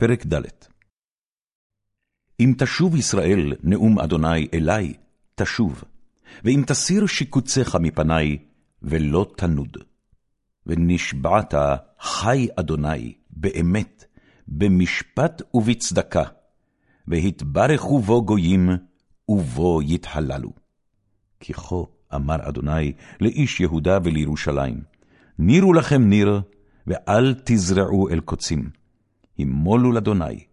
פרק ד' אם תשוב ישראל, נאום אדוני אלי, תשוב, ואם תסיר שיקוציך מפני, ולא תנוד. ונשבעת חי אדוני, באמת, במשפט ובצדקה, והתברכו בו גויים, ובו יתהללו. כי כה אמר אדוני לאיש יהודה ולירושלים, נירו לכם ניר, ואל תזרעו אל קוצים. הימולו לאדוני,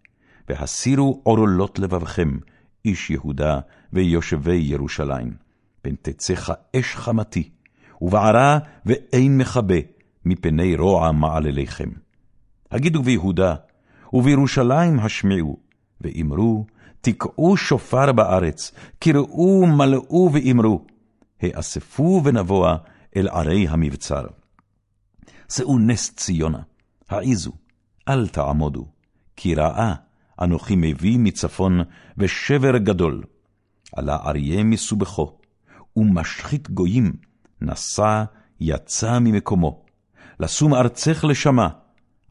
והסירו עורלות לבבכם, איש יהודה ויושבי ירושלים. פן תצאך אש חמתי, ובערה ואין מכבה, מפני רוע מעלליכם. הגידו ביהודה, ובירושלים השמיעו, ואמרו, תקעו שופר בארץ, קראו מלאו ואמרו, האספו ונבואה אל ערי המבצר. שאו נס ציונה, העיזו, אל תעמודו, כי רעה אנוכי מביא מצפון ושבר גדול. עלה אריה מסובכו, ומשחית גויים, נשא יצא ממקומו. לשום ארצך לשמה,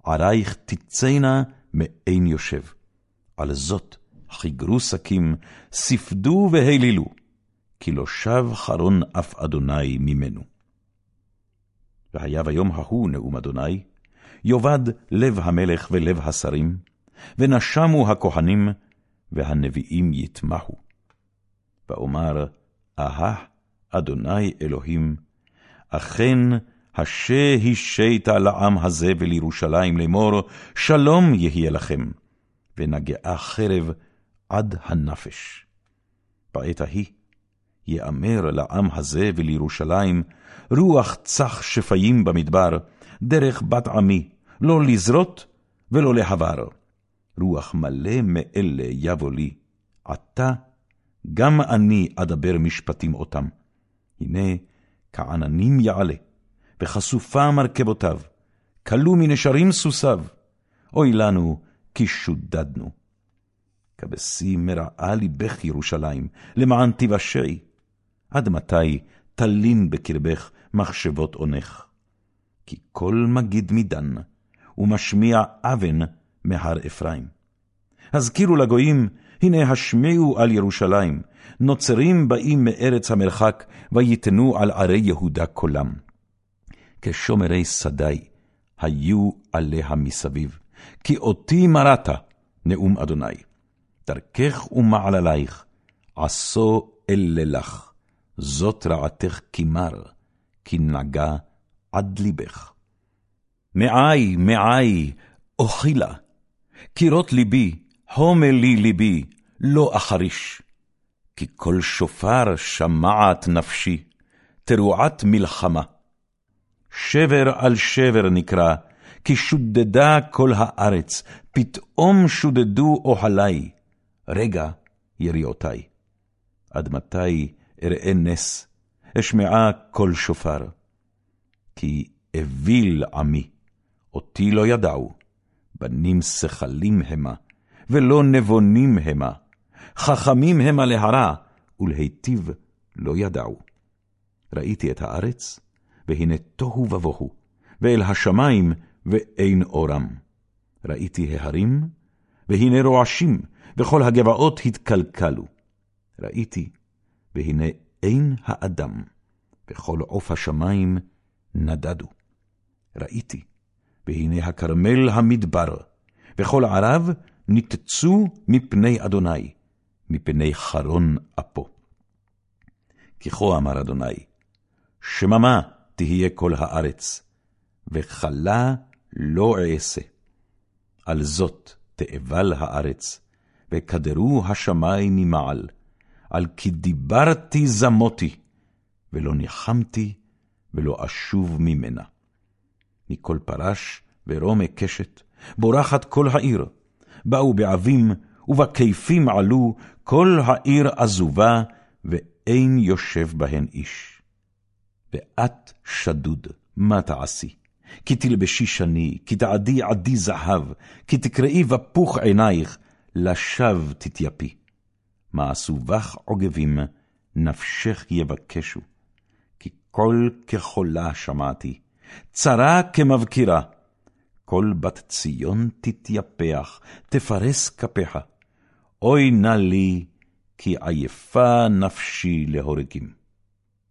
ערייך תצאנה מאין יושב. על זאת חיגרו שקים, ספדו והילילו, כי לא שב חרון אף אדוני ממנו. והיה ביום ההוא נאום אדוני, יאבד לב המלך ולב השרים, ונשמו הכהנים, והנביאים יטמחו. ואומר, אהה, אדוני אלוהים, אכן, השה השית לעם הזה ולירושלים לאמור, שלום יהיה לכם, ונגעה חרב עד הנפש. בעת ההיא, יאמר לעם הזה ולירושלים, רוח צח שפיים במדבר, דרך בת עמי, לא לזרות ולא להבר. רוח מלא מאלה יבוא לי, עתה גם אני אדבר משפטים אותם. הנה, כעננים יעלה, וחשופה מרכבותיו, כלו מנשרים סוסיו, אוי לנו, כי שודדנו. כבשי מרעה ליבך ירושלים, למען תיוושעי. עד מתי תלין בקרבך מחשבות אונך? כי כל מגיד מדן, ומשמיע אבן מהר אפרים. הזכירו לגויים, הנה השמיעו על ירושלים, נוצרים באים מארץ המרחק, ויתנו על ערי יהודה קולם. כשומרי שדי היו עליה מסביב, כי אותי מראת, נאום אדוני. דרכך ומעללייך, עשו אלה לך, זאת רעתך כמר, כי נגע עד ליבך. מעי, מעי, אוכילה, קירות ליבי, הומל לי ליבי, לא אחריש. כי כל שופר שמעת נפשי, תרועת מלחמה. שבר על שבר נקרא, כי שודדה כל הארץ, פתאום שודדו אוהלי, רגע יריעותי. עד מתי אראה נס, אשמעה כל שופר? כי אוויל עמי, אותי לא ידעו, בנים שכלים המה, ולא נבונים המה, חכמים המה להרע, ולהיטיב לא ידעו. ראיתי את הארץ, והנה תוהו ובוהו, ואל השמים, ואין אורם. ראיתי ההרים, והנה רועשים, וכל הגבעות התקלקלו. ראיתי, והנה אין האדם, וכל עוף השמים נדדו. ראיתי, והנה הכרמל המדבר, וכל ערב ניתצו מפני אדוני, מפני חרון אפו. כי כה אמר אדוני, שממה תהיה כל הארץ, וכלה לא אעשה. על זאת תאבל הארץ, וקדרו השמים ממעל, על כי דיברתי זמותי, ולא ניחמתי, ולא אשוב ממנה. מכל פרש ורומי קשת, בורחת כל העיר. באו בעבים, ובכיפים עלו, כל העיר עזובה, ואין יושב בהן איש. ואת שדוד, מה תעשי? כי תלבשי שני, כי תעדי עדי זהב, כי תקראי בפוך עינייך, לשווא תתייפי. מעשו בך עוגבים, נפשך יבקשו. קול כחולה שמעתי, צרה כמבקירה, כל בת ציון תתייפח, תפרס כפיך. אוי נא לי, כי עייפה נפשי להורגים.